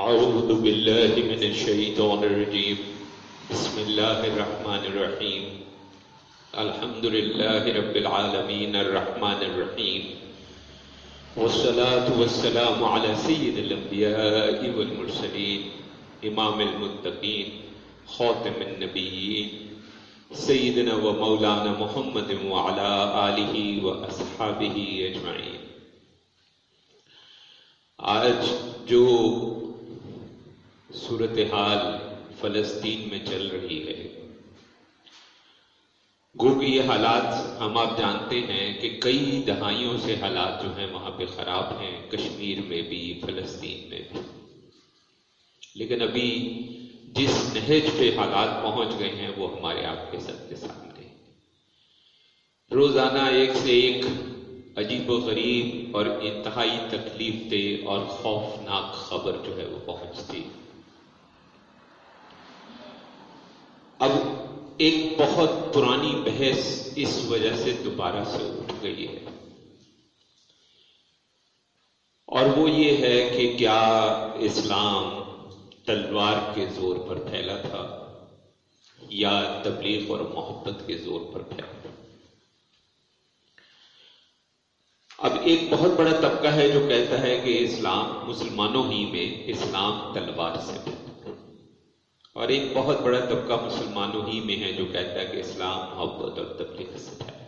أعوذ بالله من الشيطان الرجيم. بسم الله الرحمن الرحيم. الحمد لله رب العالمين الرحمن الرحيم. والصلاة والسلام على سيد الأنبياء والمرسلين، إمام المتقين، خاتم النبيين، سيدنا ومولانا محمد وعلى آله وأصحابه أجمعين. آج جو صورتحال فلسطین میں چل رہی ہے۔ گو کہ یہ حالات ہم آپ جانتے ہیں کہ کئی دہائیوں سے حالات جو ہیں وہاں پہ خراب ہیں، کشمیر میں بھی، فلسطین میں بھی۔ لیکن ابھی جس نہج پہ حالات پہنچ گئے ہیں، وہ ہمارے آپ کے سب کے سامنے۔ روزانہ ایک سے ایک عجیب و غریب اور انتہائی تکلیف دہ اور خوفناک خبر جو ہے وہ پہنچتی۔ اب ایک بہت پرانی بحث اس وجہ سے دوبارہ سے اٹھ گئی ہے۔ اور وہ یہ ہے کہ کیا اسلام تلوار کے زور پر پھیلا تھا یا تبلیغ اور محبت کے زور پر پھیلا تھا؟ اب ایک بہت بڑا طبقہ ہے جو کہتا ہے کہ اسلام مسلمانوں ہی میں اسلام تلوار سے پھیلا اور ایک بہت بڑا طبقہ مسلمانوں ہی میں ہے جو کہتا ہے کہ اسلام محبت اور تبلیغ سے پھیلا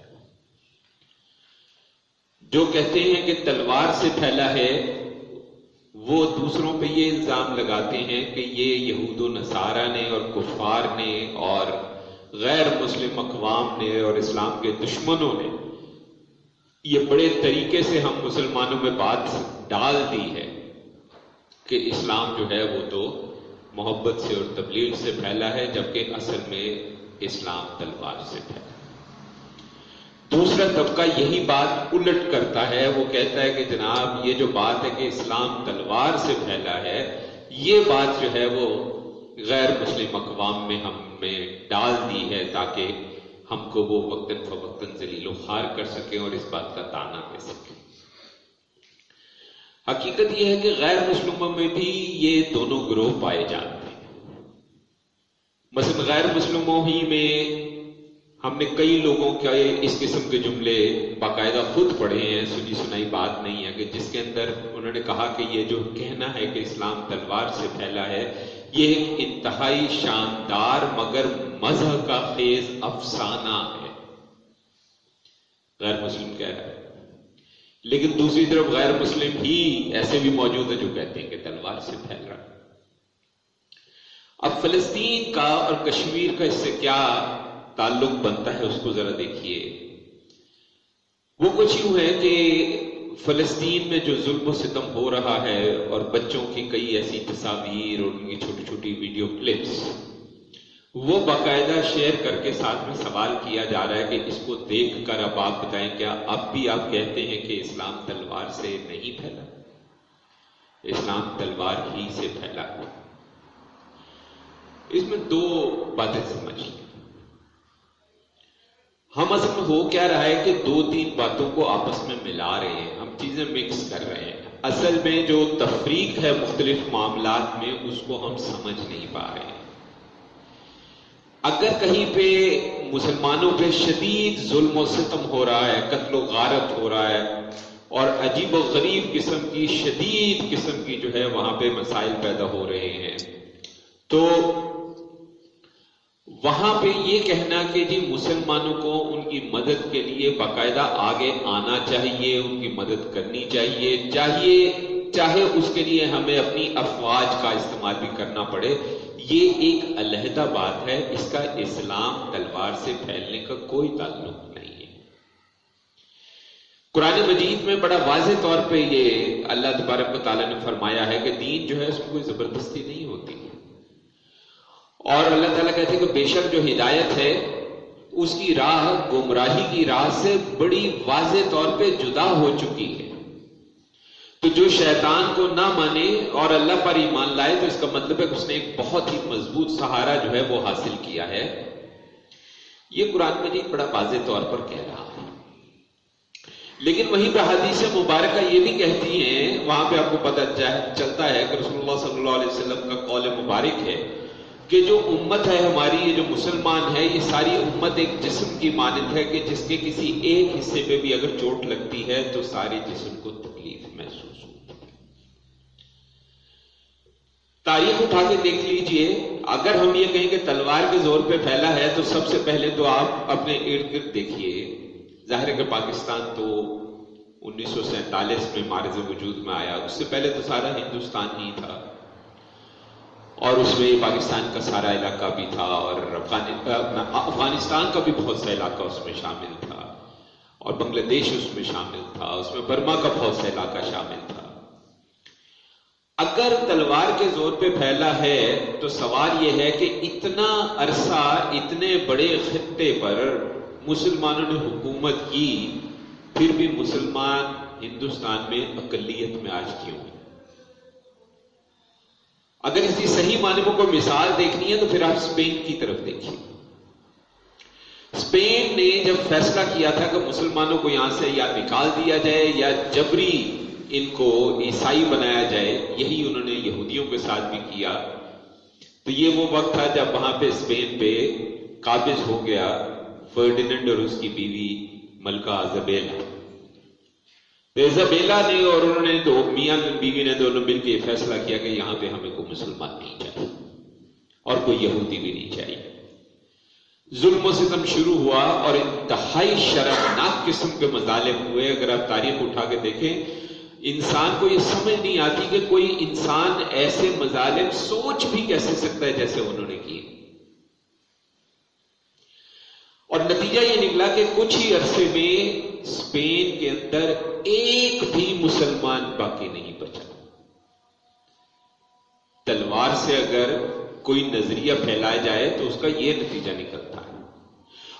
جو کہتے ہیں کہ تلوار سے پھیلا ہے، وہ دوسروں پہ یہ الزام لگاتے ہیں کہ یہ یہود و نصارہ نے اور کفار نے اور غیر مسلم اقوام نے اور اسلام کے دشمنوں نے یہ بڑے طریقے سے ہم مسلمانوں میں بات ڈال دی ہے کہ اسلام جو ہے وہ تو محبت سے اور تبلیغ سے پھیلا ہے، جبکہ اصل میں اسلام تلوار سے پھیلا دوسرا طبقہ یہی بات الٹ کرتا ہے، وہ کہتا ہے کہ جناب، یہ جو بات ہے کہ اسلام تلوار سے پھیلا ہے، یہ بات جو ہے وہ غیر مسلم اقوام میں ہم میں ڈال دی ہے تاکہ ہم کو وہ وقتاً فوقتاً ذلیل و خار کر سکیں اور اس بات کا تانا دے سکیں۔ حقیقت یہ ہے کہ غیر مسلموں میں بھی یہ دونوں گروہ پائے جاتے ہیں۔ مثلا غیر مسلموں ہی میں ہم نے کئی لوگوں کے اس قسم کے جملے باقاعدہ خود پڑھے ہیں۔ سنی سنائی بات نہیں ہے کہ جس کے اندر انہوں نے کہا کہ یہ جو کہنا ہے کہ اسلام تلوار سے پھیلا ہے، یہ ایک انتہائی شاندار مگر مذہب کا خیز افسانہ ہے۔ غیر مسلم کہہ رہا ہے۔ لیکن دوسری طرف غیر مسلم ہی ایسے بھی موجود ہیں جو کہتے ہیں کہ تلوار سے پھیل رہا اب فلسطین کا اور کشمیر کا اس سے کیا تعلق بنتا ہے اس کو ذرا دیکھیے۔ وہ کچھ یوں ہے کہ فلسطین میں جو ظلم و ستم ہو رہا ہے اور بچوں کی کئی ایسی تصاویر اور ان کی چھوٹی چھوٹی ویڈیو کلپس وہ باقاعدہ شیئر کر کے ساتھ میں سوال کیا جا رہا ہے کہ اس کو دیکھ کر اب آپ بتائیں، کیا اب بھی آپ کہتے ہیں کہ اسلام تلوار سے نہیں پھیلا؟ اسلام تلوار ہی سے پھیلا اس میں دو باتیں سمجھ ہم اصل میں ہو کیا رہا ہے کہ دو تین باتوں کو آپس میں ملا رہے ہیں، ہم چیزیں مکس کر رہے ہیں۔ اصل میں جو تفریق ہے مختلف معاملات میں، اس کو ہم سمجھ نہیں پا رہے۔ ہیں اگر کہیں پہ مسلمانوں پہ شدید ظلم و ستم ہو رہا ہے، قتل و غارت ہو رہا ہے اور عجیب و غریب قسم کی شدید قسم کی جو ہے وہاں پہ مسائل پیدا ہو رہے ہیں۔ تو وہاں پہ یہ کہنا کہ جی مسلمانوں کو ان کی مدد کے لیے باقاعدہ آگے آنا چاہیے، ان کی مدد کرنی چاہیے۔ چاہیے، چاہے اس کے لیے ہمیں اپنی افواج کا استعمال بھی کرنا پڑے۔ یہ ایک علیحدہ بات ہے، اس کا اسلام تلوار سے پھیلنے کا کوئی تعلق نہیں ہے۔ قرآن مجید میں بڑا واضح طور پہ یہ اللہ تبارک و تعالیٰ نے فرمایا ہے کہ دین جو ہے، اس میں کوئی زبردستی نہیں ہوتی۔ اور اللہ تعالیٰ کہتے ہیں کہ بے شک جو ہدایت ہے، اس کی راہ، گمراہی کی راہ سے بڑی واضح طور پہ جدا ہو چکی ہے۔ تو جو شیطان کو نہ مانے اور اللہ پر ایمان لائے تو اس کا مطلب ہے کہ اس نے ایک بہت ہی مضبوط سہارا جو ہے وہ حاصل کیا ہے۔ یہ قرآن مجید بڑا واضح طور پر کہہ رہا ہے۔ لیکن وہیں پہ حدیث مبارکہ یہ بھی کہتی ہیں، وہاں پہ آپ کو پتہ چلتا ہے کہ رسول اللہ صلی اللہ علیہ وسلم کا قول مبارک ہے کہ جو امت ہے ہماری، یہ جو مسلمان ہے یہ ساری امت ایک جسم کی مانند ہے کہ جس کے کسی ایک حصے پہ بھی اگر چوٹ لگتی ہے تو سارے جسم کو تکلیف محسوس ہوتی تاریخ اٹھا کے دیکھ لیجیے۔ اگر ہم یہ کہیں کہ تلوار کے زور پہ پھیلا ہے، تو سب سے پہلے تو آپ اپنے ارد گرد دیکھیے ظاہر ہے کہ پاکستان تو انیس سو سینتالیس میں مارز وجود میں آیا۔ اس سے پہلے تو سارا ہندوستان ہی تھا۔ اور اس میں پاکستان کا سارا علاقہ بھی تھا، اور افغانستان کا بھی بہت سا علاقہ اس میں شامل تھا، اور بنگلہ دیش اس میں شامل تھا۔ اس میں برما کا بہت سا علاقہ شامل تھا۔ اگر تلوار کے زور پہ پھیلا ہے تو سوال یہ ہے کہ اتنا عرصہ اتنے بڑے خطے پر مسلمانوں نے حکومت کی، پھر بھی مسلمان ہندوستان میں اقلیت میں آج کیوں اگر اس کی صحیح معنی کو مثال دیکھنی ہے تو پھر آپ اسپین کی طرف دیکھیے۔ اسپین نے جب فیصلہ کیا تھا کہ مسلمانوں کو یہاں سے یا نکال دیا جائے یا جبری ان کو عیسائی بنایا جائے، یہی انہوں نے یہودیوں کے ساتھ بھی کیا۔ تو یہ وہ وقت تھا جب وہاں پہ اسپین پہ قابض ہو گیا فرڈینڈ اور اس کی بیوی ملکہ زبیلا زبیلا نے اور انہوں نے تو میاں بیوی نے دونوں مل کے فیصلہ کیا کہ یہاں پہ ہمیں کوئی مسلمان نہیں چاہیے اور کوئی یہودی بھی نہیں چاہیے۔ ظلم و ستم شروع ہوا اور انتہائی شرمناک قسم کے مظالم ہوئے۔ اگر آپ تاریخ اٹھا کے دیکھیں انسان کو یہ سمجھ نہیں آتی کہ کوئی انسان ایسے مظالم سوچ بھی کیسے سکتا ہے جیسے انہوں نے کیے۔ اور نتیجہ یہ نکلا کہ کچھ ہی عرصے میں اسپین کے اندر ایک بھی مسلمان باقی نہیں بچا۔ تلوار سے اگر کوئی نظریہ پھیلایا جائے تو اس کا یہ نتیجہ نکلتا۔ ہے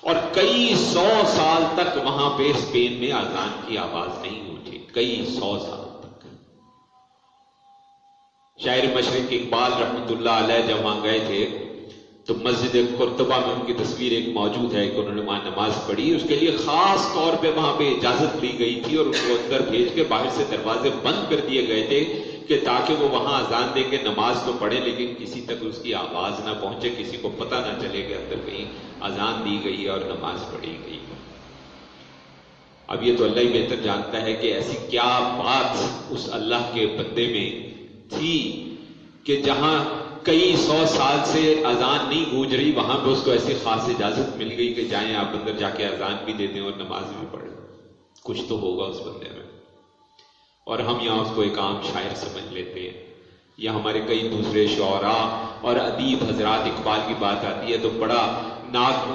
اور کئی سو سال تک وہاں پہ اسپین میں آزان کی آواز نہیں اٹھی کئی سو سال تک۔ شاعر مشرق اقبال رحمت اللہ علیہ جب وہاں گئے تھے، تو مسجد قرطبہ میں ان کی تصویر ایک موجود ہے کہ انہوں نے وہاں نماز پڑھی۔ اس کے لیے خاص طور پہ وہاں پہ اجازت لی گئی تھی اور اس کو اندر بھیج کے باہر سے دروازے بند کر دیے گئے تھے۔ کہ تاکہ وہ وہاں اذان دے کے نماز تو پڑھے لیکن کسی تک اس کی آواز نہ پہنچے، کسی کو پتہ نہ چلے کہ اندر کہیں اذان دی گئی اور نماز پڑھی گئی اب یہ تو اللہ ہی بہتر جانتا ہے کہ ایسی کیا بات اس اللہ کے بندے میں تھی کہ جہاں کئی سو سال سے اذان نہیں گونج رہی، وہاں پہ اس کو ایسی خاص اجازت مل گئی کہ جائیں آپ اندر جا کے اذان بھی دے دیں اور نماز بھی پڑھیں کچھ تو ہوگا اس بندے میں۔ اور ہم یہاں اس کو ایک عام شاعر سمجھ لیتے ہیں۔ یا ہمارے کئی دوسرے شعرا اور ادیب حضرات اقبال کی بات آتی ہے تو بڑا ناک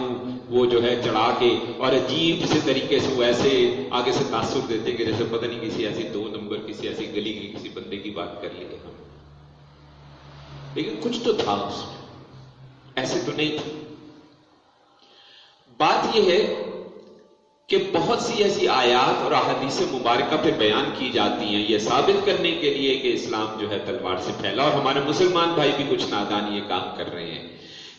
وہ جو ہے چڑھا کے اور عجیب سے طریقے سے وہ ایسے آگے سے تاثر دیتے کہ جیسے پتہ نہیں کسی ایسی دو نمبر، کسی ایسی گلی کی، کسی بندے کی بات کر لی ہم۔ لیکن کچھ تو تھا اس میں، ایسے تو نہیں تھا بات یہ ہے کہ بہت سی ایسی آیات اور احادیث مبارکہ پہ بیان کی جاتی ہیں یہ ثابت کرنے کے لیے کہ اسلام جو ہے تلوار سے پھیلا اور ہمارے مسلمان بھائی بھی کچھ نادان یہ کام کر رہے ہیں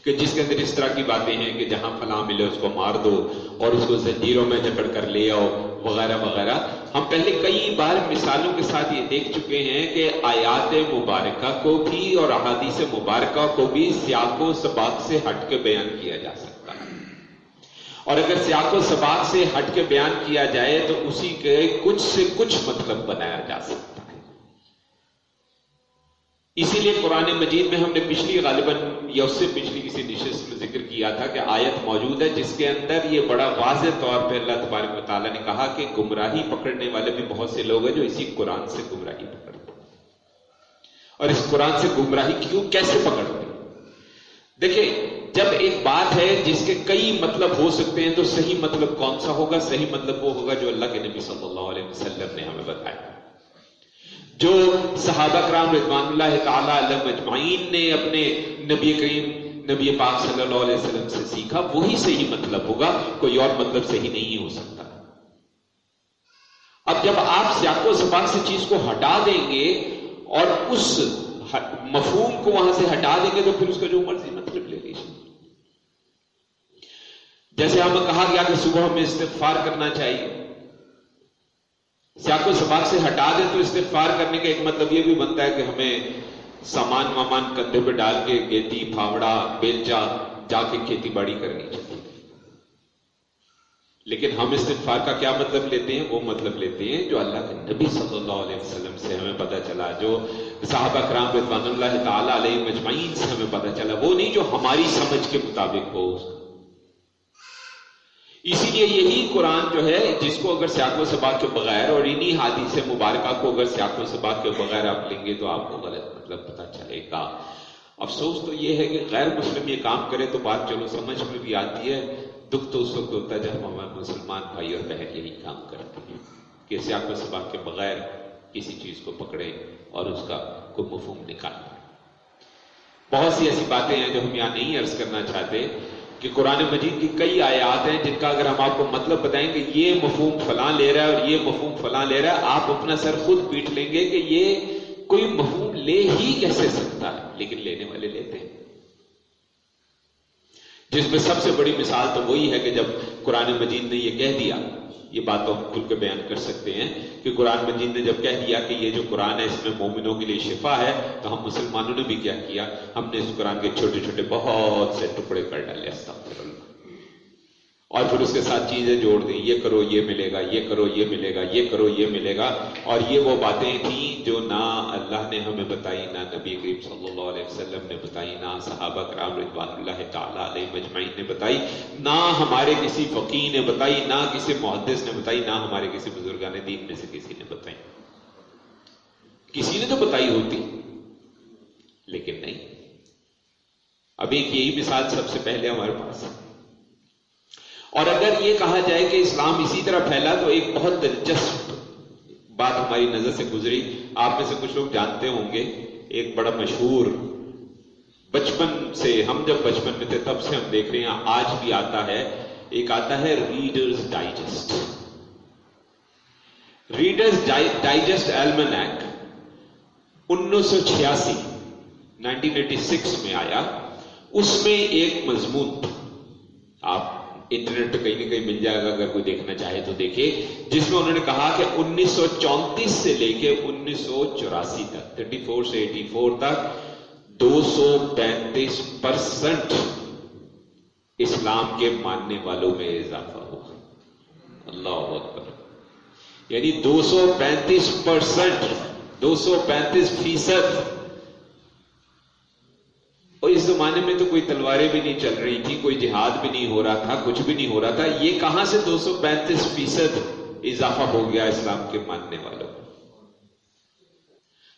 کہ جس کے اندر اس طرح کی باتیں ہیں کہ جہاں فلاں ملے اس کو مار دو اور اس کو زنجیروں میں جکڑ کر لے آؤ، وغیرہ وغیرہ۔ ہم پہلے کئی بار مثالوں کے ساتھ یہ دیکھ چکے ہیں کہ آیات مبارکہ کو بھی اور احادیث مبارکہ کو بھی سیاق و سباق سے ہٹ کے بیان کیا جا سکتا ہے۔ اور اگر سیاق و سباق سے ہٹ کے بیان کیا جائے تو اسی کے کچھ سے کچھ مطلب بنایا جا سکتا ہے۔ اسی لیے قرآن مجید میں ہم نے پچھلی غالباً یا اس سے پچھلی کسی نشست میں ذکر کیا تھا کہ آیت موجود ہے جس کے اندر یہ بڑا واضح طور پہ اللہ تبارک و تعالیٰ نے کہا کہ گمراہی پکڑنے والے بھی بہت سے لوگ ہیں جو اسی قرآن سے گمراہی پکڑتے اور اس قرآن سے گمراہی کیوں کیسے پکڑتے دیکھیں جب ایک بات ہے جس کے کئی مطلب ہو سکتے ہیں تو صحیح مطلب کون سا ہوگا؟ صحیح مطلب وہ ہوگا جو اللہ کے نبی صلی اللہ علیہ وسلم نے ہمیں بتایا۔ جو صحابہ کرام رضوان اللہ تعالی علیہ مجمعین نے اپنے نبی کریم، نبی پاک صلی اللہ علیہ وسلم سے سیکھا، وہی صحیح مطلب ہوگا، کوئی اور مطلب صحیح نہیں ہو سکتا۔ اب جب آپ سیاق و سباق سے چیز کو ہٹا دیں گے اور اس مفہوم کو وہاں سے ہٹا دیں گے تو پھر اس کا جو مرضی مطلب لے لیجیے جیسے ہمیں کہا گیا کہ صبح ہمیں استغفار کرنا چاہیے۔ سیاق و سباق سے ہٹا دیں تو استغفار کرنے کا ایک مطلب یہ بھی بنتا ہے کہ ہمیں سامان وامان کندھے پہ ڈال کے گیتی، پھاوڑا، بیلچا جا کے کھیتی باڑی کرنی چاہیے۔ لیکن ہم استغفار کا کیا مطلب لیتے ہیں؟ وہ مطلب لیتے ہیں جو اللہ کے نبی صلی اللہ علیہ وسلم سے ہمیں پتا چلا، جو صحابہ کرام رضوان اللہ تعالیٰ علیہ مجمعین سے ہمیں پتا چلا، وہ نہیں جو ہماری سمجھ کے مطابق ہو۔ اسی لیے یہی قرآن جو ہے، جس کو اگر سیاق و سباق کے بغیر اور انہی حادث سے مبارکہ کو اگر سیاق و سباق کے بغیر آپ لیں گے تو آپ کو غلط مطلب پتا چلے گا۔ افسوس تو یہ ہے کہ غیر مسلم یہ کام کرے تو بات چلو، سمجھ میں بھی آتی ہے۔ دکھ تو اس وقت ہوتا ہے جب ہمارے مسلمان بھائی اور بہن یہی کام کرتے ہیں کہ سیاق و سباق کے بغیر کسی چیز کو پکڑے اور اس کا کوئی مفہوم نکالیں۔ بہت سی ایسی باتیں ہیں جو ہم یہاں نہیں عرض کرنا چاہتے۔ کہ قرآن مجید کی کئی آیات ہیں جن کا اگر ہم آپ کو مطلب بتائیں کہ یہ مفہوم فلاں لے رہا ہے اور یہ مفہوم فلاں لے رہا ہے، آپ اپنا سر خود پیٹ لیں گے کہ یہ کوئی مفہوم لے ہی کیسے سکتا ہے، لیکن لینے والے لیتے ہیں۔ جس میں سب سے بڑی مثال تو وہی ہے کہ جب قرآن مجید نے یہ کہہ دیا، یہ بات تو ہم کھل کے بیان کر سکتے ہیں کہ قرآن مجید نے جب کہہ دیا کہ یہ جو قرآن ہے، اس میں مومنوں کے لیے شفا ہے، تو ہم مسلمانوں نے بھی کیا کیا؟ ہم نے اس قرآن کے چھوٹے چھوٹے بہت سے ٹکڑے کر ڈالے، استغفر اور پھر اس کے ساتھ چیزیں جوڑ دیں، یہ کرو، یہ ملے گا، یہ کرو، یہ ملے گا، یہ کرو، یہ ملے گا۔ اور یہ وہ باتیں تھیں جو نہ اللہ نے ہمیں بتائی، نہ نبی کریم صلی اللہ علیہ وسلم نے بتائی، نہ صحابہ کرام رضوان اللہ تعالیٰ علیہ مجمعین نے بتائی، نہ ہمارے کسی فقیر نے بتائی، نہ کسی محدث نے بتائی، نہ ہمارے کسی بزرگان دین میں سے کسی نے بتائی۔ کسی نے تو بتائی ہوتی، لیکن نہیں۔ اب ایک یہی مثال سب سے پہلے ہمارے پاس ہے۔ اور اگر یہ کہا جائے کہ اسلام اسی طرح پھیلا تو ایک بہت دلچسپ بات ہماری نظر سے گزری۔ آپ میں سے کچھ لوگ جانتے ہوں گے۔ ایک بڑا مشہور بچپن سے، ہم جب بچپن میں تھے تب سے ہم دیکھ رہے ہیں، آج بھی آتا ہے۔ ایک آتا ہے ریڈرز ڈائجسٹ ریڈرز ڈائجسٹ ایلمن ایکٹ انیس سو چھیاسی نائنٹین ایٹی سکس میں آیا۔ اس میں ایک مضمون آپ انٹرنیٹ پہ کہیں نہ کہیں مل جائے گا، اگر کوئی دیکھنا چاہے تو دیکھے۔ جس میں انہوں نے کہا کہ انیس سو چونتیس سے لے کے انیس سو چوراسی تک، تھرٹی فور سے ایٹی فور تک، دو سو پینتیس پرسنٹ اسلام کے ماننے والوں میں اضافہ ہوا اللہ اکبر۔ یعنی دو سو پینتیس پرسنٹ، دو سو پینتیس فیصد اور اس زمانے میں تو کوئی تلواریں بھی نہیں چل رہی تھی، کوئی جہاد بھی نہیں ہو رہا تھا، کچھ بھی نہیں ہو رہا تھا۔ یہ کہاں سے دو سو پینتیس فیصد اضافہ ہو گیا اسلام کے ماننے والوں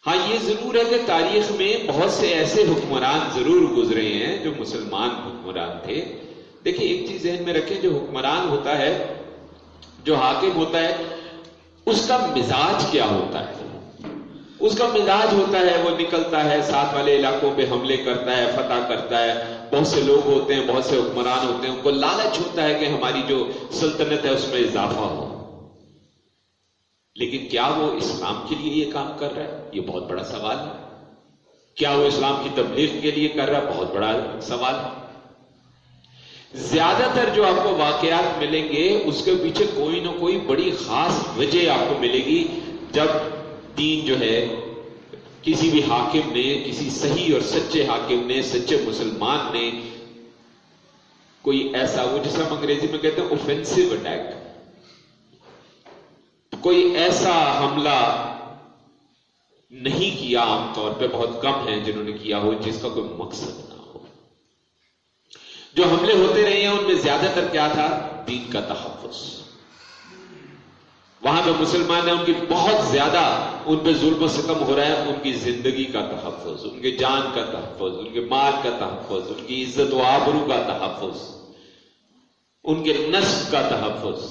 ہاں یہ ضرور ہے کہ تاریخ میں بہت سے ایسے حکمران ضرور گزرے ہیں جو مسلمان حکمران تھے۔ دیکھیں، ایک چیز ذہن میں رکھیں، جو حکمران ہوتا ہے، جو حاکم ہوتا ہے، اس کا مزاج کیا ہوتا ہے؟ اس کا مزاج ہوتا ہے، وہ نکلتا ہے، ساتھ والے علاقوں پہ حملے کرتا ہے، فتح کرتا ہے۔ بہت سے لوگ ہوتے ہیں، بہت سے حکمران ہوتے ہیں، ان کو لالچ ہوتا ہے کہ ہماری جو سلطنت ہے، اس میں اضافہ ہو۔ لیکن کیا وہ اسلام کے لیے یہ کام کر رہا ہے؟ یہ بہت بڑا سوال ہے۔ کیا وہ اسلام کی تبلیغ کے لیے کر رہا ہے؟ بہت بڑا سوال ہے۔ زیادہ تر جو آپ کو واقعات ملیں گے، اس کے پیچھے کوئی نہ کوئی بڑی خاص وجہ آپ کو ملے گی۔ جب دین جو ہے، کسی بھی حاکم نے، کسی صحیح اور سچے حاکم نے، سچے مسلمان نے کوئی ایسا، وہ جس ہم انگریزی میں کہتے ہیں اوفینسو اٹیک کوئی ایسا حملہ نہیں کیا عام طور پہ، بہت کم ہیں جنہوں نے کیا ہو، جس کا کوئی مقصد نہ ہو۔ جو حملے ہوتے رہے ہیں، ان میں زیادہ تر کیا تھا؟ دین کا تحفظ۔ وہاں پہ مسلمان ہیں، ان کی بہت زیادہ ان پہ ظلم و ستم ہو رہا ہے، ان کی زندگی کا تحفظ، ان کے جان کا تحفظ، ان کے مال کا تحفظ، ان کی عزت و آبرو کا تحفظ، ان کے نسب کا تحفظ۔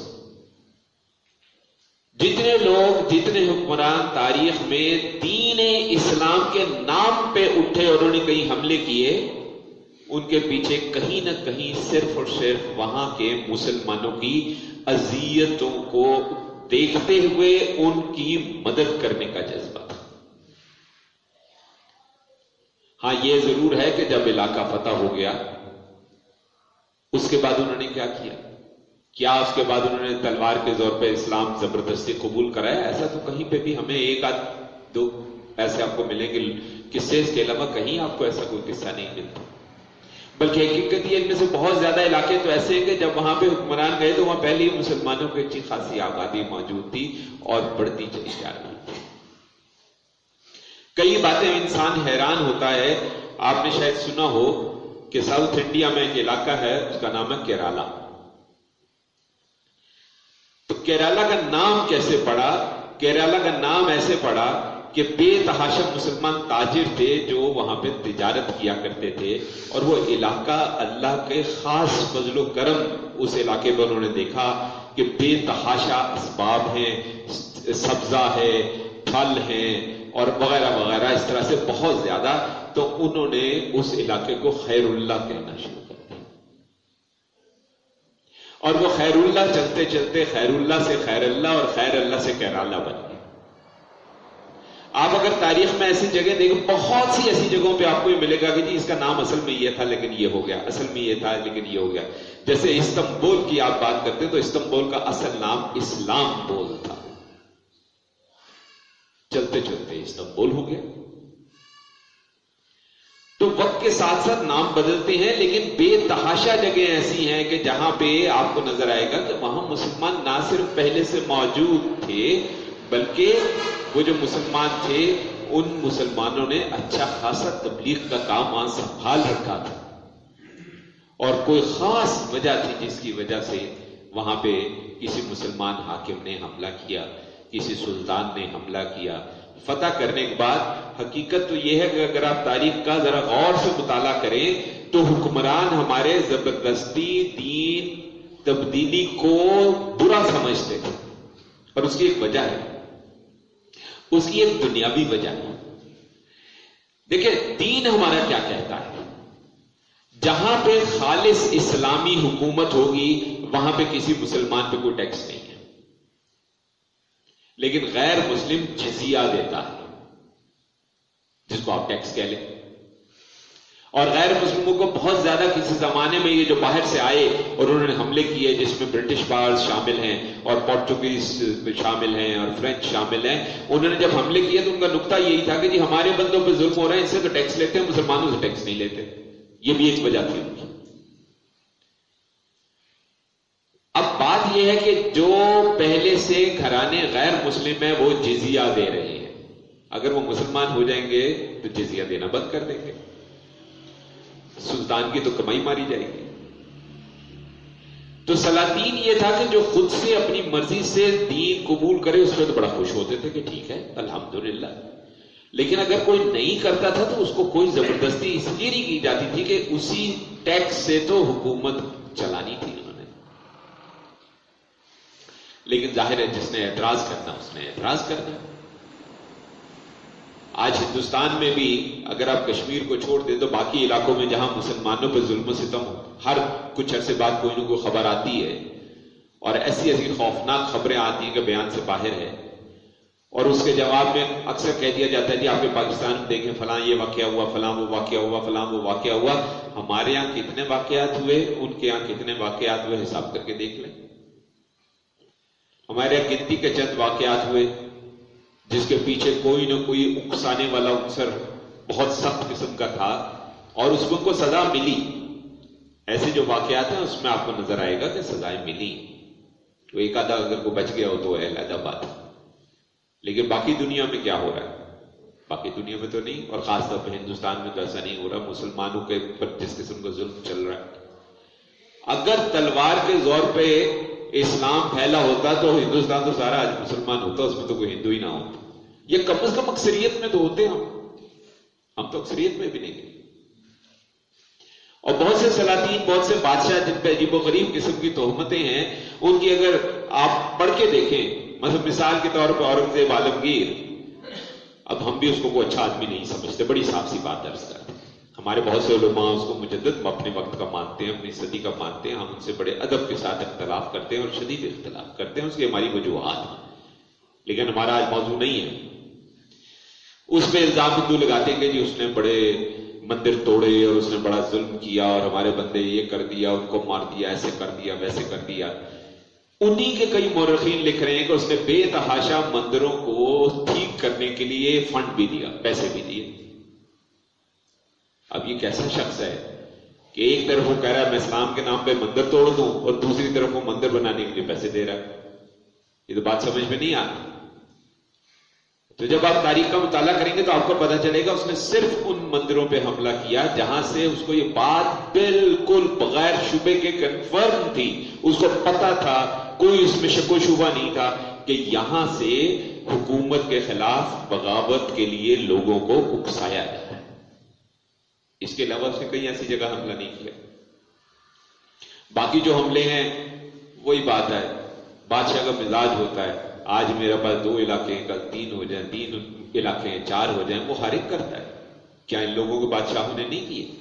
جتنے لوگ، جتنے حکمران تاریخ میں دین اسلام کے نام پہ اٹھے اور انہوں نے کہیں حملے کیے، ان کے پیچھے کہیں نہ کہیں صرف اور صرف وہاں کے مسلمانوں کی اذیتوں کو دیکھتے ہوئے ان کی مدد کرنے کا جذبہ۔ تھا ہاں یہ ضرور ہے کہ جب علاقہ فتح ہو گیا، اس کے بعد انہوں نے کیا کیا؟ کیا اس کے بعد انہوں نے تلوار کے زور پہ اسلام زبردستی قبول کرایا؟ ایسا تو کہیں پہ بھی ہمیں ایک آدھ دو ایسے آپ کو ملیں گے قصے کے علاوہ کہیں آپ کو ایسا کوئی قصہ نہیں ملتا۔ بلکہ حقیقت یہ ان میں سے بہت زیادہ علاقے تو ایسے ہیں کہ جب وہاں پہ حکمران گئے تو وہاں پہلے ہی مسلمانوں کی اچھی خاصی آبادی موجود تھی اور بڑھتی چلی جا رہی تھی۔ کئی باتیں انسان حیران ہوتا ہے۔ آپ نے شاید سنا ہو کہ ساؤتھ انڈیا میں ایک علاقہ ہے، اس کا نام ہے کیرالا تو کیرالا کا نام کیسے پڑا؟ کیرالا کا نام ایسے پڑا کہ بے تحاشا مسلمان تاجر تھے جو وہاں پہ تجارت کیا کرتے تھے اور وہ علاقہ اللہ کے خاص فضل و کرم اس علاقے پر انہوں نے دیکھا کہ بے تحاشا اسباب ہیں، سبزہ ہے، پھل ہیں اور وغیرہ وغیرہ، اس طرح سے بہت زیادہ۔ تو انہوں نے اس علاقے کو خیر اللہ کہنا شروع کر دیا۔ اور وہ خیر اللہ چلتے چلتے خیر اللہ سے خیر اللہ اور خیر اللہ سے اللہ بن گئے۔ آپ اگر تاریخ میں ایسی جگہ دیکھیں، بہت سی ایسی جگہوں پہ آپ کو یہ ملے گا کہ جی اس کا نام اصل میں یہ تھا، لیکن یہ ہو گیا، اصل میں یہ تھا، لیکن یہ ہو گیا۔ جیسے استنبول کی آپ بات کرتے تو استنبول کا اصل نام اسلام بول تھا۔ چلتے چلتے استنبول ہو گیا۔ تو وقت کے ساتھ ساتھ نام بدلتے ہیں، لیکن بے تحاشا جگہ ایسی ہیں کہ جہاں پہ آپ کو نظر آئے گا کہ وہاں مسلمان نہ صرف پہلے سے موجود تھے بلکہ وہ جو مسلمان تھے، ان مسلمانوں نے اچھا خاصا تبلیغ کا کام وہاں سنبھال رکھا تھا۔ اور کوئی خاص وجہ تھی جس کی وجہ سے وہاں پہ کسی مسلمان حاکم نے حملہ کیا، کسی سلطان نے حملہ کیا۔ فتح کرنے کے بعد حقیقت تو یہ ہے کہ اگر آپ تاریخ کا ذرا غور سے مطالعہ کریں، تو حکمران ہمارے زبردستی دین تبدیلی کو برا سمجھتے تھے۔ اور اس کی ایک وجہ ہے۔ اس کی ایک دنیاوی وجہ ہے۔ دیکھیں، دین ہمارا کیا کہتا ہے؟ جہاں پہ خالص اسلامی حکومت ہوگی، وہاں پہ کسی مسلمان پہ کوئی ٹیکس نہیں ہے۔ لیکن غیر مسلم جزیہ دیتا ہے۔ جس کو آپ ٹیکس کہہ لیں۔ اور غیر مسلموں کو بہت زیادہ کسی زمانے میں یہ جو باہر سے آئے اور انہوں نے حملے کیے جس میں برٹش پاورز شامل ہیں اور پورچوگیز شامل ہیں اور فرینچ شامل ہیں، انہوں نے جب حملے کیے تو ان کا نقطہ یہی تھا کہ جی ہمارے بندوں پہ ظلم ہو رہا ہے، ان سے تو ٹیکس لیتے ہیں، مسلمانوں سے ٹیکس نہیں لیتے۔ یہ بھی ایک وجہ تھی۔ اب بات یہ ہے کہ جو پہلے سے گھرانے غیر مسلم ہیں، وہ جزیہ دے رہے ہیں۔ اگر وہ مسلمان ہو جائیں گے تو جزیہ دینا بند کر دیں گے۔ سلطان کی تو کمائی ماری جائے گی۔ تو سلاطین یہ تھا کہ جو خود سے اپنی مرضی سے دین قبول کرے، اس پہ تو بڑا خوش ہوتے تھے کہ ٹھیک ہے، الحمدللہ۔ لیکن اگر کوئی نہیں کرتا تھا تو اس کو کوئی زبردستی اس لیے نہیں کی جاتی تھی کہ اسی ٹیکس سے تو حکومت چلانی تھی انہوں نے۔ لیکن ظاہر ہے جس نے اعتراض کرنا، اس نے اعتراض کرنا۔ آج ہندوستان میں بھی اگر آپ کشمیر کو چھوڑ دیں تو باقی علاقوں میں جہاں مسلمانوں پہ ظلم و ستم ہو، ہر کچھ عرصے بعد کوئی نہ کوئی خبر آتی ہے۔ اور ایسی ایسی خوفناک خبریں آتی ہیں کہ بیان سے باہر ہے۔ اور اس کے جواب میں اکثر کہہ دیا جاتا ہے جی آپ کے پاکستان میں دیکھیں، فلاں یہ واقعہ ہوا، فلاں وہ واقعہ ہوا، فلاں وہ واقعہ ہوا۔ ہمارے یہاں کتنے واقعات ہوئے، ان کے یہاں کتنے واقعات ہوئے، حساب کر کے دیکھ لیں۔ ہمارے یہاں گنتی کے چند واقعات ہوئے۔ جس کے پیچھے کوئی نہ کوئی اکسانے والا عنصر بہت سخت قسم کا تھا اور اس کو سزا ملی۔ ایسے جو واقعات ہیں، اس میں آپ کو نظر آئے گا کہ سزائیں ملی۔ تو ایک آدھا اگر کو بچ گیا ہو تو علیحدہ بات لیکن باقی دنیا میں کیا ہو رہا ہے؟ باقی دنیا میں تو نہیں، اور خاص طور پہ ہندوستان میں تو ایسا نہیں ہو رہا۔ مسلمانوں کے پر جس قسم کا ظلم چل رہا ہے۔ اگر تلوار کے زور پہ اسلام پھیلا ہوتا تو ہندوستان تو سارا آج مسلمان ہوتا، اس میں تو کوئی ہندو ہی نہ ہوتا۔ یہ کم از کم اکثریت میں تو ہوتے ہم۔ ہم تو اکثریت میں بھی نہیں۔ اور بہت سے سلاطین، بہت سے بادشاہ جن پہ عجیب و غریب قسم کی تہمتیں ہیں، ان کی اگر آپ پڑھ کے دیکھیں، مثلا مثال کے طور پہ اورنگزیب عالمگیر، اب ہم بھی اس کو کوئی اچھا آدمی نہیں سمجھتے، بڑی صاف سی بات درج کرتے ہمارے بہت سے علماء اس کو مجدد اپنے وقت کا مانتے ہیں، اپنی صدی کا مانتے ہیں، ہم ان سے بڑے ادب کے ساتھ اختلاف کرتے ہیں اور شدید اختلاف کرتے ہیں، اس کی ہماری وجوہات ہیں۔ لیکن ہمارا آج موضوع نہیں ہے۔ اس پہ الزام ہندو لگاتے ہیں کہ جی اس نے بڑے مندر توڑے اور اس نے بڑا ظلم کیا اور ہمارے بندے یہ کر دیا، ان کو مار دیا، ایسے کر دیا، ویسے کر دیا۔ انہی کے کئی مورخین لکھ رہے ہیں کہ اس نے بے تحاشا مندروں کو ٹھیک کرنے کے لیے فنڈ بھی دیا، پیسے بھی دیے۔ اب یہ کیسا شخص ہے کہ ایک طرف وہ کہہ رہا ہے، میں اسلام کے نام پہ مندر توڑ دوں اور دوسری طرف وہ مندر بنانے کے لیے پیسے دے رہا ہے۔ یہ تو بات سمجھ میں نہیں آتی تو جب آپ تاریخ کا مطالعہ کریں گے تو آپ کو پتا چلے گا اس نے صرف ان مندروں پہ حملہ کیا جہاں سے اس کو یہ بات بالکل بغیر شبے کے کنفرم تھی۔ اس کو پتا تھا، کوئی اس میں شک و شبہ نہیں تھا کہ یہاں سے حکومت کے خلاف بغاوت کے لیے لوگوں کو اکسایا جاتا ہے اس کے علاوہ اس نے کئی ایسی جگہ حملہ نہیں کیا۔ باقی جو حملے ہیں، وہی بات ہے۔ بادشاہ کا مزاج ہوتا ہے۔ آج میرے پاس دو علاقے ہیں، کل تین ہو جائیں، تین علاقے ہیں، چار ہو جائیں، وہ ہر ایک کرتا ہے۔ کیا ان لوگوں کے بادشاہوں نے نہیں کیے؟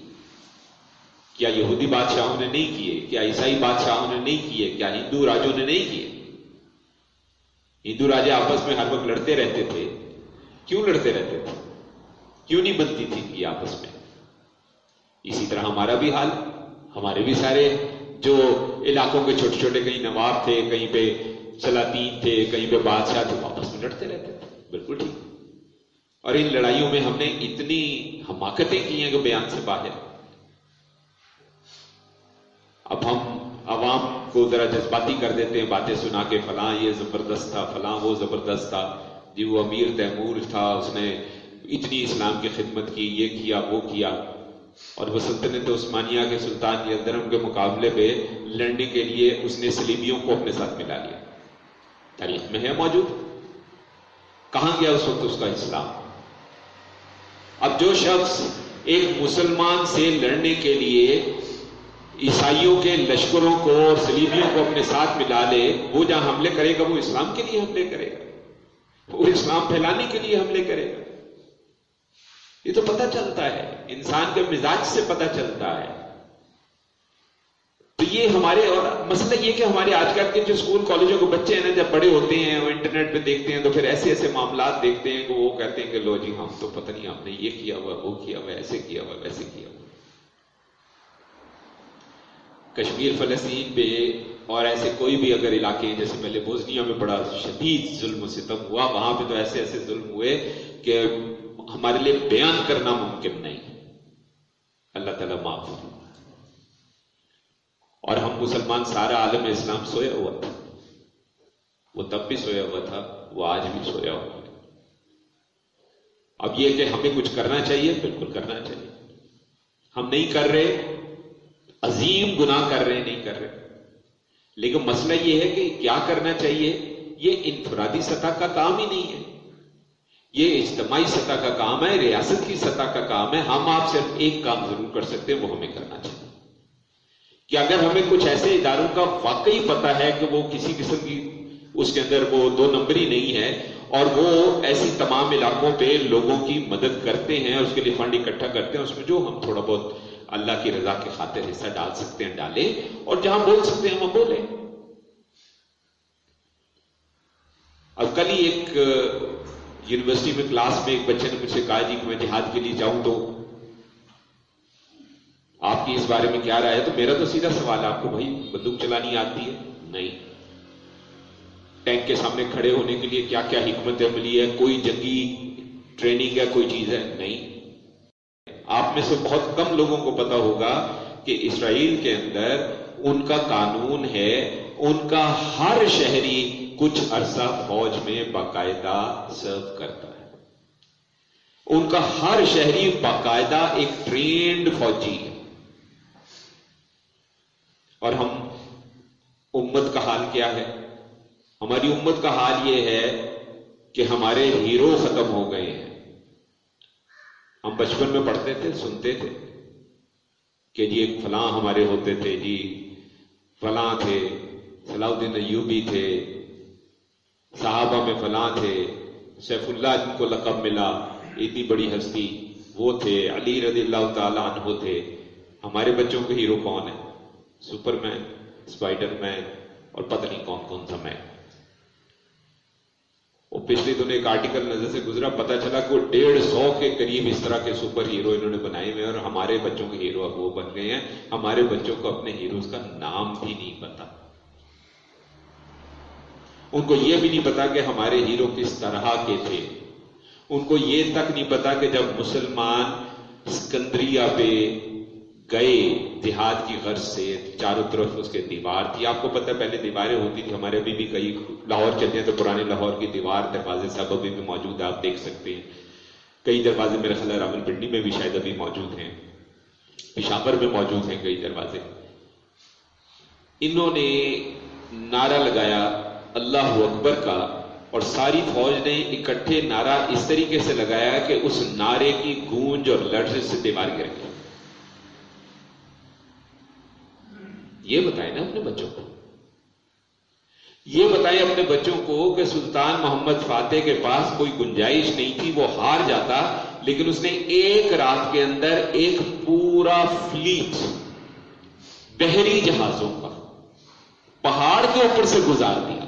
کیا یہودی بادشاہوں نے نہیں کیے؟ کیا عیسائی بادشاہوں نے نہیں کیے؟ کیا ہندو راجوں نے نہیں کیے؟ ہندو راجے آپس میں ہر وقت لڑتے رہتے تھے۔ کیوں لڑتے رہتے تھے؟ کیوں نہیں بنتی تھی کی آپس میں؟ اسی طرح ہمارا بھی حال، ہمارے بھی سارے جو علاقوں کے چھوٹے چھوٹے کہیں نواب تھے، کہیں پہ سلاطین تھے، کہیں پہ بادشاہ تھے، واپس میں لڑتے رہتے تھے۔ بالکل ٹھیک۔ اور ان لڑائیوں میں ہم نے اتنی حماقتیں کی ہیں کہ بیان سے باہر۔ اب ہم عوام کو ذرا جذباتی کر دیتے ہیں، باتیں سنا کے فلاں یہ زبردست تھا، فلاں وہ زبردست تھا۔ جی وہ امیر تیمور تھا، اس نے اتنی اسلام کی خدمت کی، یہ کیا، وہ کیا۔ اور وہ سلطنت عثمانیہ کے سلطان درم کے مقابلے پہ لڑنے کے لیے اس نے سلیبیوں کو اپنے ساتھ ملا لیا۔ تاریخ میں ہے موجود۔ کہاں گیا اس وقت اس کا اسلام؟ اب جو شخص ایک مسلمان سے لڑنے کے لیے عیسائیوں کے لشکروں کو اور سلیبیوں کو اپنے ساتھ ملا لے، وہ جہاں حملے کرے گا، وہ اسلام کے لیے حملے کرے گا۔ وہ اسلام پھیلانے کے لیے حملے کرے گا۔ یہ تو پتہ چلتا ہے۔ انسان کے مزاج سے پتہ چلتا ہے۔ تو یہ ہمارے اور مسئلہ یہ کہ ہمارے آج کل کے جو اسکول کالجوں کے بچے ہیں نا، جب بڑے ہوتے ہیں، وہ انٹرنیٹ پہ دیکھتے ہیں تو پھر ایسے ایسے معاملات دیکھتے ہیں کہ وہ کہتے ہیں کہ لو جی ہم تو پتہ نہیں آپ نے یہ کیا ہوا، وہ کیا ہوا، ایسے کیا ہوا، ویسے کیا ہوا۔ کشمیر، فلسطین پہ اور ایسے کوئی بھی اگر علاقے جیسے پہلے بوزنیا میں بڑا شدید ظلم و ستم ہوا، وہاں پہ تو ایسے ایسے ظلم ہوئے کہ ہمارے لیے بیان کرنا ممکن نہیں اللہ تعالیٰ معاف اور ہم مسلمان سارا عالم اسلام سویا ہوا تھا۔ وہ تب بھی سویا ہوا تھا، وہ آج بھی سویا ہوا ہے۔ اب یہ کہ ہمیں کچھ کرنا چاہیے، بالکل کرنا چاہیے۔ ہم نہیں کر رہے، عظیم گناہ کر رہے، نہیں کر رہے۔ لیکن مسئلہ یہ ہے کہ کیا کرنا چاہیے؟ یہ انفرادی سطح کا کام ہی نہیں ہے۔ یہ اجتماعی سطح کا کام ہے، ریاست کی سطح کا کام ہے۔ ہم آپ صرف ایک کام ضرور کر سکتے ہیں، وہ ہمیں کرنا چاہیے۔ کہ اگر ہمیں کچھ ایسے اداروں کا واقعی پتا ہے کہ وہ کسی قسم کی اس کے اندر وہ دو نمبری نہیں ہے، اور وہ ایسی تمام علاقوں پہ لوگوں کی مدد کرتے ہیں اس کے لیے فنڈ اکٹھا کرتے ہیں، اس میں جو ہم تھوڑا بہت اللہ کی رضا کے خاطر حصہ ڈال سکتے ہیں، ڈالیں۔ اور جہاں بول سکتے ہیں وہ بولیں۔ اب کل ہی ایک یونیورسٹی میں کلاس میں ایک بچے نے مجھ سے کہا جی کہ میں جہاد کے لیے جاؤں تو آپ کی اس بارے میں کیا رائے ہے؟ تو میرا تو سیدھا سوال ہے، آپ کو بھائی بندوق چلانی آتی ہے؟ نہیں۔ ٹینک کے سامنے کھڑے ہونے کے لیے کیا کیا حکمت عملی ہے؟ کوئی جنگی ٹریننگ ہے، کوئی چیز ہے؟ نہیں۔ آپ میں سے بہت کم لوگوں کو پتا ہوگا کہ اسرائیل کے اندر ان کا قانون ہے، ان کا ہر شہری کچھ عرصہ فوج میں باقاعدہ سرو کرتا ہے۔ ان کا ہر شہری باقاعدہ ایک ٹرینڈ فوجی ہے۔ اور ہم امت کا حال کیا ہے؟ ہماری امت کا حال یہ ہے کہ ہمارے ہیرو ختم ہو گئے ہیں۔ ہم بچپن میں پڑھتے تھے، سنتے تھے کہ جی ایک فلاں ہمارے ہوتے تھے جی فلاں تھے، صلاح الدین ایوبی تھے صحابہ میں فلاں تھے، سیف اللہ جن کو لقب ملا اتنی بڑی ہستی، وہ تھے، علی رضی اللہ تعالی عنہ تھے۔ ہمارے بچوں کے ہیرو کون ہیں؟ سپر مین اسپائڈر مین اور پتہ نہیں کون کون سا مین وہ پچھلے دنوں ایک آرٹیکل نظر سے گزرا پتا چلا کہ وہ ڈیڑھ سو کے قریب اس طرح کے سپر ہیرو انہوں نے بنائے ہوئے اور ہمارے بچوں کے ہیرو اب وہ بن گئے ہیں۔ ہمارے بچوں کو اپنے ہیروز کا نام بھی نہیں پتا۔ ان کو یہ بھی نہیں پتا کہ ہمارے ہیرو کس طرح کے تھے۔ ان کو یہ تک نہیں پتا کہ جب مسلمان اسکندریا پہ گئے دیہات کی غرض سے، چاروں طرف اس کے دیوار تھی۔ آپ کو پتہ پہلے دیواریں ہوتی تھی ہمارے ابھی بھی کئی لاہور چلتے ہیں تو پرانے لاہور کی دیوار دروازے سب ابھی بھی موجود ہے آپ دیکھ سکتے ہیں۔ کئی دروازے میرے خیال راول پنڈی میں بھی شاید ابھی موجود ہیں۔ پشاور میں موجود ہیں کئی دروازے۔ انہوں نے نعرہ لگایا اللہ اکبر کا اور ساری فوج نے اکٹھے نعرہ اس طریقے سے لگایا کہ اس نعرے کی گونج اور لرز سے دیوار گر گئی۔ یہ بتائیں نا اپنے بچوں کو۔ یہ بتائیں اپنے بچوں کو کہ سلطان محمد فاتح کے پاس کوئی گنجائش نہیں تھی، وہ ہار جاتا، لیکن اس نے ایک رات کے اندر ایک پورا فلیٹ بحری جہازوں کا پہاڑ کے اوپر سے گزار دیا۔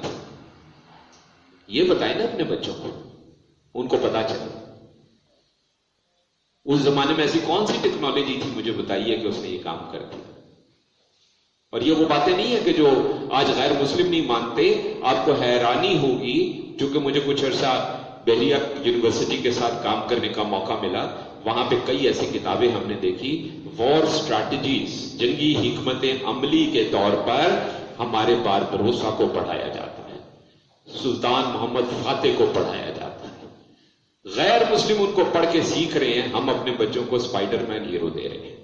یہ بتائیں نا اپنے بچوں کو، ان کو پتا چلا۔ اس زمانے میں ایسی کون سی ٹیکنالوجی تھی مجھے بتائیے کہ اس نے یہ کام کر دیا۔ اور یہ وہ باتیں نہیں ہے کہ جو آج غیر مسلم نہیں مانتے، آپ کو حیرانی ہوگی چونکہ مجھے کچھ عرصہ بہریا یونیورسٹی کے ساتھ کام کرنے کا موقع ملا۔ وہاں پہ کئی ایسی کتابیں ہم نے دیکھی۔ وار اسٹریٹجیز جنگی حکمت عملی کے طور پر ہمارے بار بھروسہ کو پڑھایا جاتا سلطان محمد فاتح کو پڑھایا جاتا ہے۔ غیر مسلم ان کو پڑھ کے سیکھ رہے ہیں، ہم اپنے بچوں کو اسپائڈر مین ہیرو دے رہے ہیں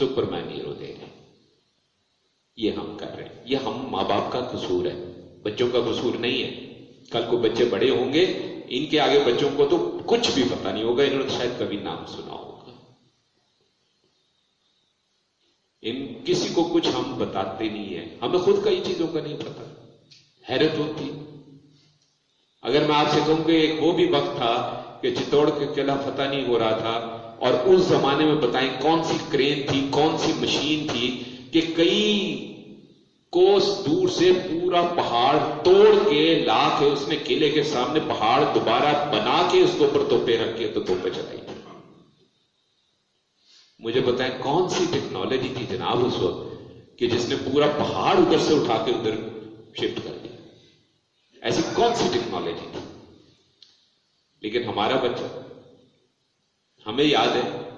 سپر مین ہیرو دے رہے ہیں۔ یہ ہم کر رہے ہیں۔ یہ ہم ماں باپ کا قصور ہے۔ بچوں کا قصور نہیں ہے۔ کل کو بچے بڑے ہوں گے، ان کے آگے بچوں کو تو کچھ بھی پتا نہیں ہوگا، انہوں نے شاید کبھی نام سنا ہوگا۔ ان کسی کو کچھ ہم بتاتے نہیں ہیں۔ ہمیں خود کئی چیزوں کا نہیں پتا حیرت ہوتی اگر میں آپ سے کہوں کہ ایک وہ بھی وقت تھا کہ چتوڑ کے قلعہ فتح نہیں ہو رہا تھا اور اس زمانے میں بتائیں کون سی کرین تھی، کون سی مشین تھی کہ کئی کوس دور سے پورا پہاڑ توڑ کے لا کے اس نے قلعے کے سامنے پہاڑ دوبارہ بنا کے اس کے اوپر توپے رکھ کے تو توپے چلائی مجھے بتائیں کون سی ٹیکنالوجی تھی جناب اس وقت کہ جس نے پورا پہاڑ ادھر سے اٹھا کے ادھر شفٹ کر دیا؟ ایسی کون سی ٹیکنالوجی تھی؟ لیکن ہمارا بچہ، ہمیں یاد ہے،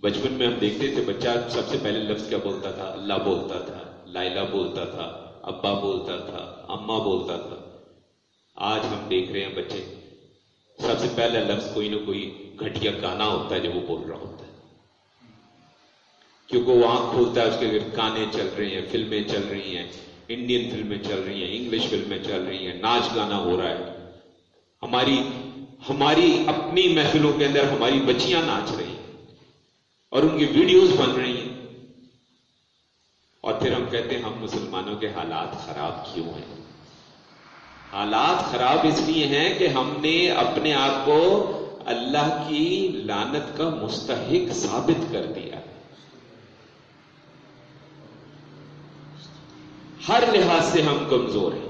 بچپن میں ہم دیکھتے تھے، بچہ سب سے پہلے لفظ کیا بولتا تھا؟ اللہ بولتا تھا، لائلہ بولتا تھا، ابا بولتا تھا اما بولتا تھا۔ آج ہم دیکھ رہے ہیں بچے، سب سے پہلا لفظ کوئی نہ کوئی گھٹیا گانا ہوتا ہے جو وہ بول رہا ہوتا ہے۔ کیونکہ وہ آنکھ کھولتا ہے، اس کے گانے چل رہی ہیں، فلمیں چل رہی ہیں انڈین فلمیں چل رہی ہیں انگلش فلمیں چل رہی ہیں، ناچ گانا ہو رہا ہے۔ ہماری ہماری اپنی محفلوں کے اندر ہماری بچیاں ناچ رہی ہیں اور ان کی ویڈیوز بن رہی ہیں۔ اور پھر ہم کہتے ہیں، ہم مسلمانوں کے حالات خراب کیوں ہیں؟ حالات خراب اس لیے ہیں کہ ہم نے اپنے آپ کو اللہ کی لانت کا مستحق ثابت کر دیا۔ ہر لحاظ سے ہم کمزور ہیں۔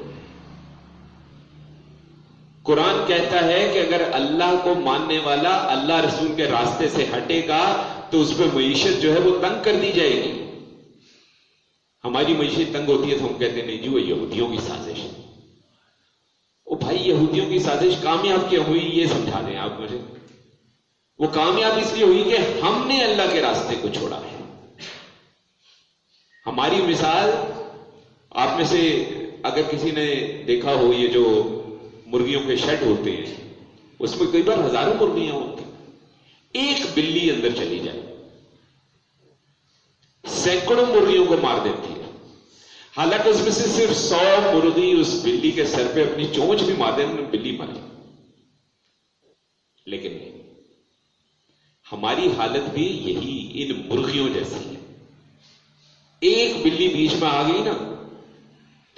قرآن کہتا ہے کہ اگر اللہ کو ماننے والا اللہ رسول کے راستے سے ہٹے گا، تو اس پہ معیشت جو ہے وہ تنگ کر دی جائے گی۔ ہماری معیشت تنگ ہوتی ہے تو ہم کہتے نہیں جی وہ یہودیوں کی سازش او بھائی، یہودیوں کی سازش کامیاب کیا ہوئی؟ یہ سمجھا دیں آپ مجھے۔ وہ کامیاب اس لیے ہوئی کہ ہم نے اللہ کے راستے کو چھوڑا ہے۔ ہماری مثال میں سے اگر کسی نے دیکھا ہو یہ جو مرغیوں کے شیڈ ہوتے ہیں، اس میں کئی بار ہزاروں مرغیاں ہوتی ایک بلی اندر چلی جائے۔ سینکڑوں مرغیوں کو مار دیتی ہے۔ حالانکہ اس میں سے صرف سو مرغی اس بلی کے سر پہ اپنی چونچ بھی مار دیں بلی ماری۔ لیکن نہیں ہماری حالت بھی یہی ان مرغیوں جیسی ہے۔ ایک بلی بیچ میں آ گئی نا۔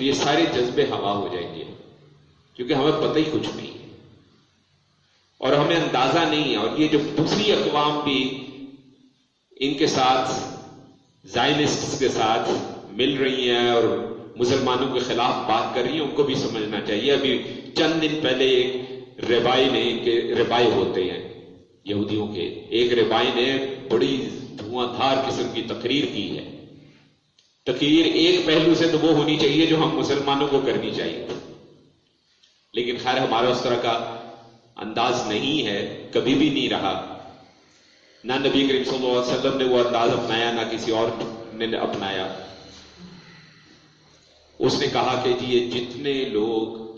تو یہ سارے جذبے ہوا ہو جائیں گے، کیونکہ ہمیں پتہ ہی کچھ نہیں ہے۔ اور ہمیں اندازہ نہیں ہے، اور یہ جو دوسری اقوام بھی ان کے ساتھ زائنسٹ کے ساتھ مل رہی ہیں اور مسلمانوں کے خلاف بات کر رہی ہیں، ان کو بھی سمجھنا چاہیے۔ ابھی چند دن پہلے ایک ریبائی نے کے ریبائی ہوتے ہیں، یہودیوں کے۔ ایک ریبائی نے بڑی دھواں دھار قسم کی تقریر کی ہے۔ تقریر ایک پہلو سے تو وہ ہونی چاہیے جو ہم مسلمانوں کو کرنی چاہیے۔ لیکن خیر ہمارا اس طرح کا انداز نہیں ہے، کبھی بھی نہیں رہا۔ نہ نبی کریم صلی اللہ علیہ وسلم نے وہ انداز اپنایا، نہ کسی اور نے اپنایا۔ اس نے کہا کہ جی یہ جتنے لوگ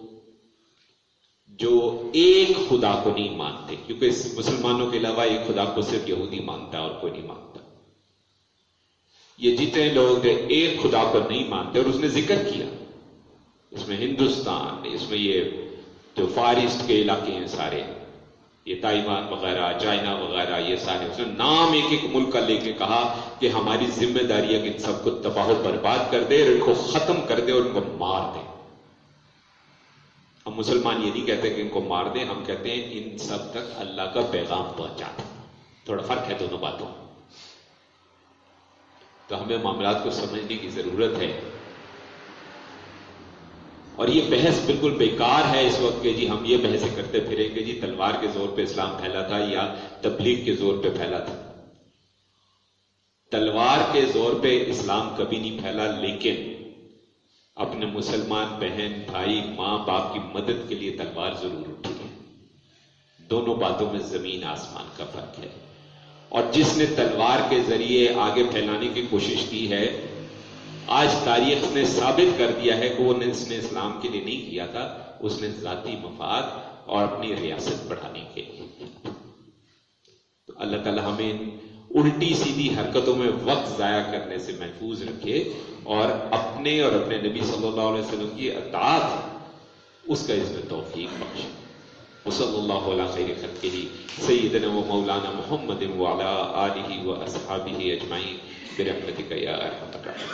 جو ایک خدا کو نہیں مانتے، کیونکہ مسلمانوں کے علاوہ ایک خدا کو صرف یہودی مانتا ہے اور کوئی نہیں مانتا۔ یہ جتنے لوگ ایک خدا کو نہیں مانتے اور اس نے ذکر کیا۔ اس میں ہندوستان، اس میں یہ جو فارسٹ کے علاقے ہیں سارے، یہ تائیوان وغیرہ، چائنا وغیرہ، یہ سارے، اس نے نام ایک ایک ملک کا لے کے کہا کہ ہماری ذمہ داری ہے کہ ان سب کو تباہ و برباد کر دے اور ان کو ختم کر دے اور ان کو مار دے۔ ہم مسلمان یہ نہیں کہتے کہ ان کو مار دیں ہم کہتے ہیں ان سب تک اللہ کا پیغام پہنچا دیں تھوڑا فرق ہے دونوں باتوں۔ تو ہمیں معاملات کو سمجھنے کی ضرورت ہے۔ اور یہ بحث بالکل بیکار ہے اس وقت کہ جی ہم یہ بحث کرتے پھریں گے۔ جی تلوار کے زور پہ اسلام پھیلا تھا یا تبلیغ کے زور پہ پھیلا تھا؟ تلوار کے زور پہ اسلام کبھی نہیں پھیلا، لیکن اپنے مسلمان بہن، بھائی، ماں، باپ کی مدد کے لیے تلوار ضرور اٹھی ہے۔ دونوں باتوں میں زمین آسمان کا فرق ہے۔ اور جس نے تلوار کے ذریعے آگے پھیلانے کی کوشش کی ہے، آج تاریخ نے ثابت کر دیا ہے کہ وہ اس نے اسلام کے لیے نہیں کیا تھا، اس نے ذاتی مفاد اور اپنی ریاست بڑھانے کے لیے۔ تو اللہ تعالیٰ ہمیں الٹی سیدھی حرکتوں میں وقت ضائع کرنے سے محفوظ رکھے اور اپنے اور اپنے نبی صلی اللہ علیہ وسلم کی اطاعت اس کا اس میں توفیق بخش وصلی اللہ علیہ خیر خلقہ سیدنا و مولانا محمد وعلا آلہ و اصحابہ اجمعین برحمتک یا ارحم الراحمین